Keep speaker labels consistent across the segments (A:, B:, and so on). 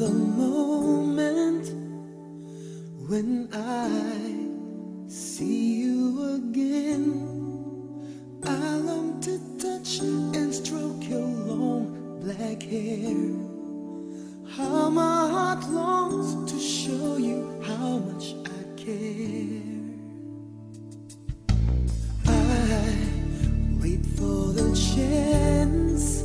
A: the moment when I see you again. I long to touch and stroke your long black hair. How my heart longs to show you how much I care. I wait for the chance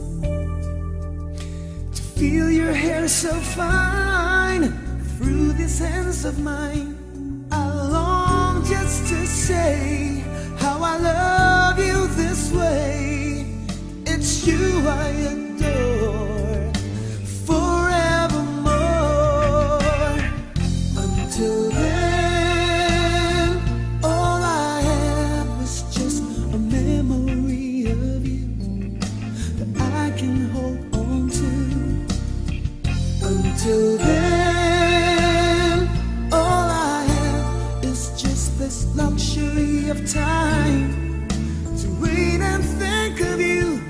A: to feel your so fine through these hands of mine. I long just to say how I love you this way. It's you I adore forevermore. Until then, all I have is just a memory of you that I can hold. Then, all I have is just this luxury of time to wait and think of you,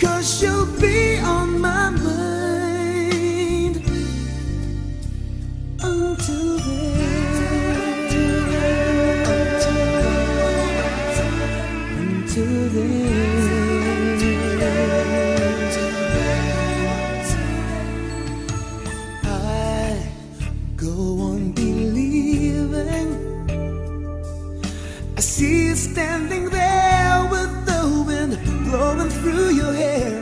A: cause you'll be on my mind. Through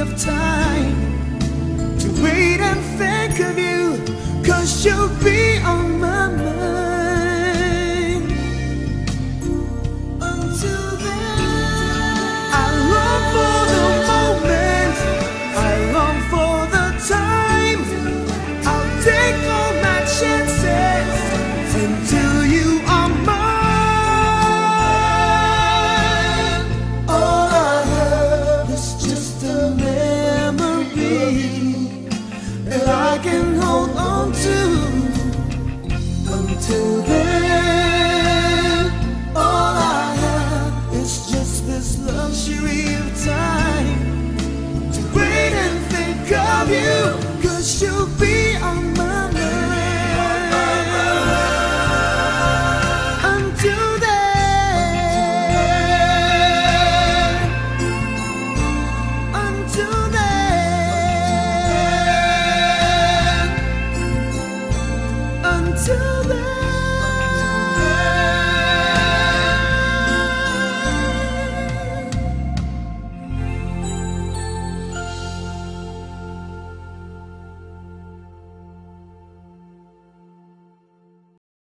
A: of time to wait and think of you, Till then, all I have is just this of time to and think of cause you'll be.